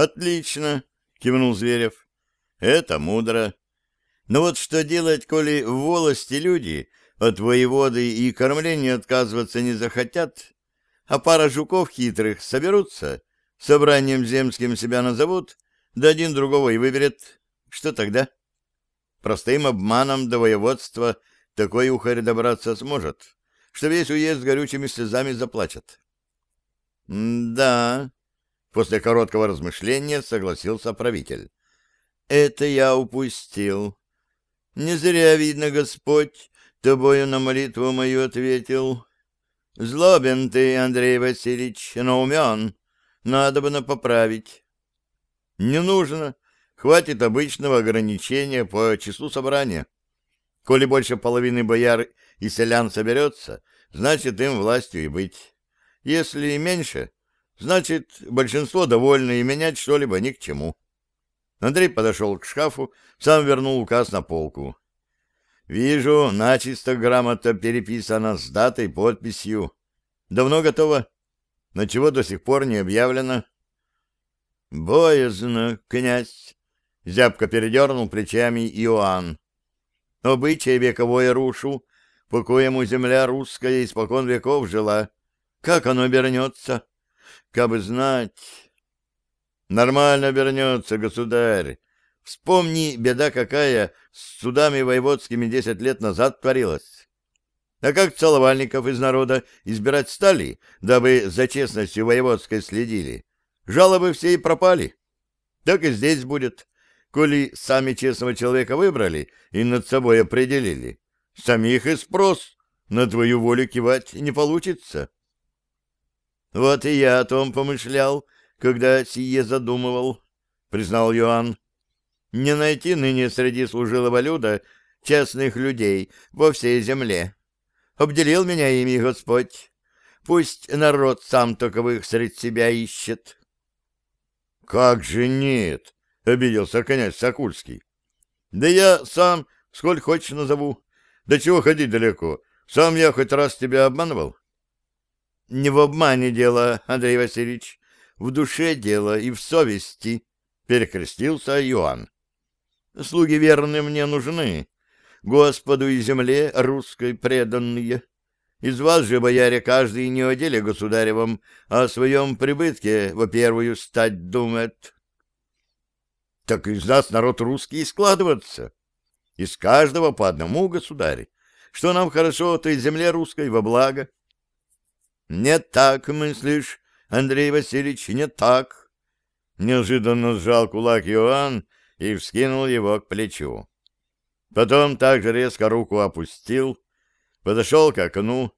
Отлично, кивнул Зверев. Это мудро. Но вот что делать, коли в волости люди от воеводы и кормления отказываться не захотят, а пара жуков хитрых соберутся, собранием земским себя назовут, да один другого и выберет. Что тогда? Простым обманом до воеводства такой ухарь добраться сможет, что весь уезд горючими слезами заплачет. — Да, — после короткого размышления согласился правитель. — Это я упустил. Не зря, видно, Господь тобою на молитву мою ответил. Злобен ты, Андрей Васильевич, но умен. Надо бы поправить. Не нужно. Хватит обычного ограничения по числу собрания. Коли больше половины бояр и селян соберется, значит, им властью и быть. Если меньше, значит, большинство довольны, и менять что-либо ни к чему. Андрей подошел к шкафу, сам вернул указ на полку. «Вижу, начисто грамота переписана с датой, подписью. Давно готово? На чего до сих пор не объявлено?» «Боязно, князь!» — зябко передернул плечами Иоанн. «Обычай вековое рушу, по коему земля русская испокон веков жила. Как оно вернется? Кабы знать...» Нормально вернется, государь. Вспомни, беда какая с судами воеводскими десять лет назад творилась. А как целовальников из народа избирать стали, дабы за честностью воеводской следили? Жалобы все и пропали. Так и здесь будет. Коли сами честного человека выбрали и над собой определили, самих и спрос на твою волю кивать не получится. Вот и я о том помышлял, — когда сие задумывал, — признал Иоанн. Не найти ныне среди служилого люда честных людей во всей земле. Обделил меня ими Господь. Пусть народ сам таковых среди себя ищет. — Как же нет? — обиделся князь Сокульский. — Да я сам сколь хочешь назову. Да чего ходить далеко? Сам я хоть раз тебя обманывал? — Не в обмане дело, Андрей Васильевич в душе дело и в совести, — перекрестился Иоанн. Слуги верные мне нужны, Господу и земле русской преданные. Из вас же, бояре, каждый не о деле государевом, а о своем прибытке во первую стать думает. Так из нас народ русский складываться. Из каждого по одному государь. Что нам хорошо, то и земле русской во благо. Не так мыслишь, Андрей Васильевич, не так. Неожиданно сжал кулак Иоанн и вскинул его к плечу. Потом также резко руку опустил, подошел к окну,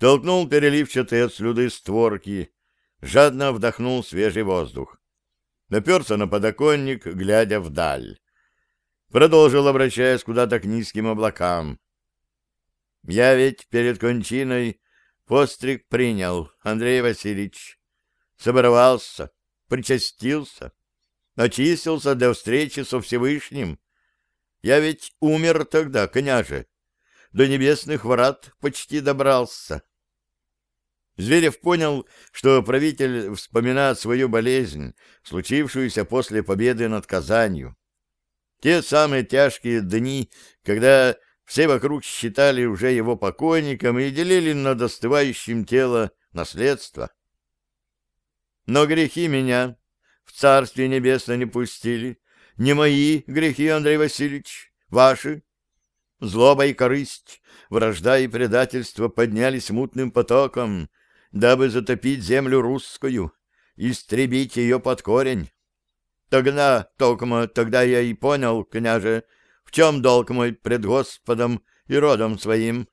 толкнул переливчатые от слюды створки, жадно вдохнул свежий воздух. Наперся на подоконник, глядя вдаль. Продолжил, обращаясь куда-то к низким облакам. «Я ведь перед кончиной постриг принял, Андрей Васильевич собрался, причастился, очистился для встречи со Всевышним. Я ведь умер тогда, княже, до небесных врат почти добрался. Зверев понял, что правитель вспоминает свою болезнь, случившуюся после победы над Казанью. Те самые тяжкие дни, когда все вокруг считали уже его покойником и делили над остывающим тело наследство. Но грехи меня в Царствие Небесное не пустили. Не мои грехи, Андрей Васильевич, ваши. Злоба и корысть, вражда и предательство поднялись мутным потоком, дабы затопить землю русскую, истребить ее под корень. Тогда, токмо, тогда я и понял, княже, в чем долг мой пред Господом и родом своим.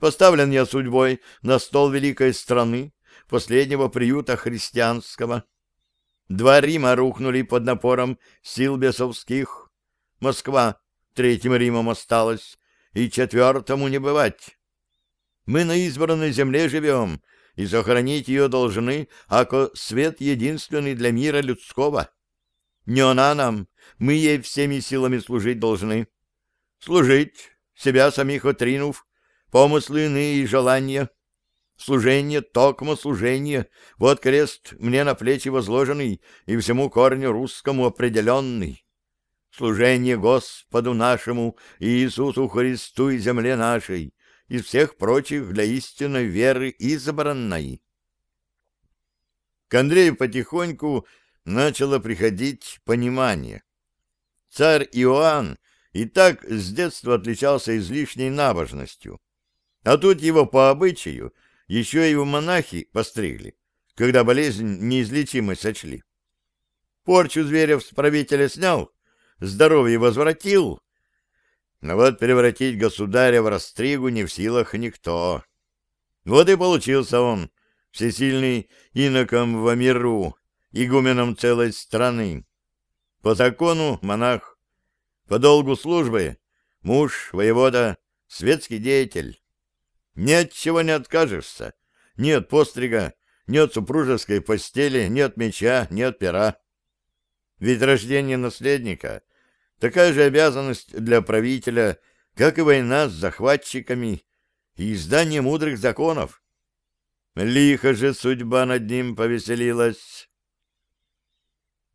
Поставлен я судьбой на стол великой страны, последнего приюта христианского. Два Рима рухнули под напором сил бесовских. Москва третьим Римом осталась, и четвертому не бывать. Мы на избранной земле живем, и сохранить ее должны, ако свет единственный для мира людского. Не она нам, мы ей всеми силами служить должны. Служить, себя самих отринув, помыслы иные и желания, Служение, токмо служение, вот крест мне на плечи возложенный и всему корню русскому определенный. Служение Господу нашему Иисусу Христу и земле нашей, из всех прочих для истинной веры избранной. К Андрею потихоньку начало приходить понимание. Царь Иоанн и так с детства отличался излишней набожностью, а тут его по обычаю — еще и в монахи постригли, когда болезнь неизлечимой сочли. Порчу зверев с правителя снял, здоровье возвратил, но вот превратить государя в растригу не в силах никто. Вот и получился он, всесильный иноком в миру, игуменом целой страны. По закону монах, по долгу службы муж, воевода, светский деятель. Ни от чего не откажешься. Ни от пострига, ни от супружеской постели, ни от меча, ни от пера. Ведь рождение наследника — такая же обязанность для правителя, как и война с захватчиками и издание мудрых законов. Лихо же судьба над ним повеселилась.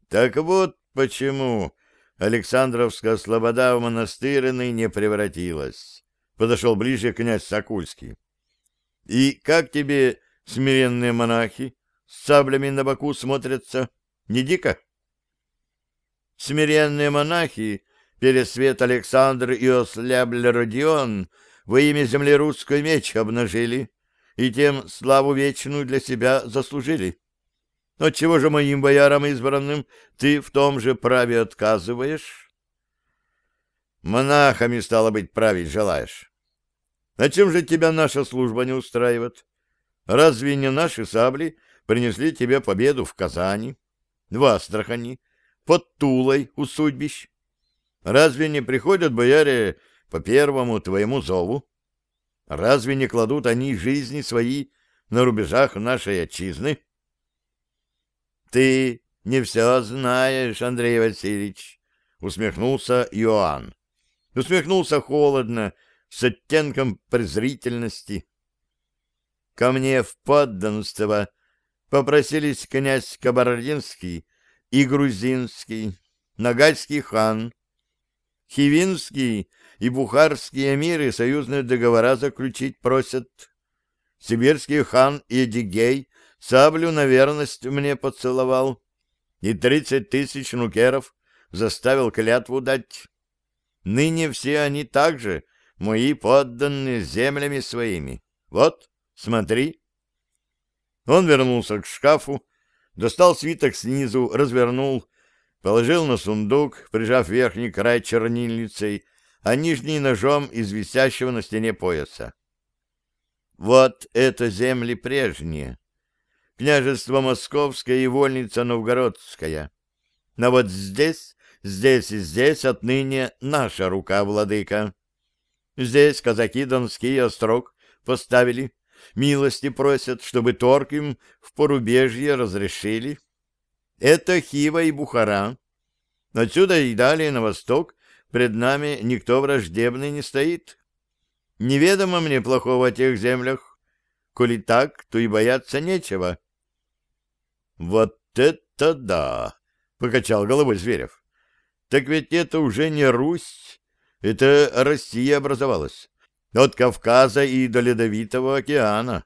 Так вот почему Александровская слобода в монастырный не превратилась подошел ближе князь Сокульский. «И как тебе смиренные монахи с саблями на боку смотрятся? Не дико?» Смиренные монахи, Пересвет Александр и Ослябль Родион, во имя земли русской меч обнажили, и тем славу вечную для себя заслужили. Отчего же моим боярам избранным ты в том же праве отказываешь? Монахами, стало быть, править желаешь. На чем же тебя наша служба не устраивает? Разве не наши сабли принесли тебе победу в Казани, в Астрахани, под Тулой у судьбищ? Разве не приходят бояре по первому твоему зову? Разве не кладут они жизни свои на рубежах нашей отчизны? Ты не все знаешь, Андрей Васильевич, усмехнулся Иоанн. Усмехнулся холодно, с оттенком презрительности. Ко мне в подданство попросились князь Кабардинский и Грузинский, Нагайский хан, Хивинский и Бухарские эмиры союзные договора заключить просят. Сибирский хан Едигей саблю на верность мне поцеловал и тридцать тысяч нукеров заставил клятву дать. Ныне все они также мои подданные землями своими. Вот, смотри. Он вернулся к шкафу, достал свиток снизу, развернул, положил на сундук, прижав верхний край чернильницей, а нижний ножом из висящего на стене пояса. Вот это земли прежние. Княжество Московское и вольница Новгородская. Но вот здесь, здесь и здесь отныне наша рука, владыка. Здесь казаки Донский острог поставили, милости просят, чтобы торг им в порубежье разрешили. Это Хива и Бухара. Отсюда и далее на восток пред нами никто враждебный не стоит. Неведомо мне плохого о тех землях. Коли так, то и бояться нечего. — Вот это да! — покачал головой Зверев. — Так ведь это уже не Русь, это Россия образовалась. От Кавказа и до Ледовитого океана.